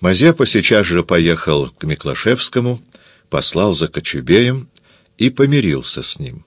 Мазепа сейчас же поехал к Миклашевскому, послал за Кочубеем и помирился с ним.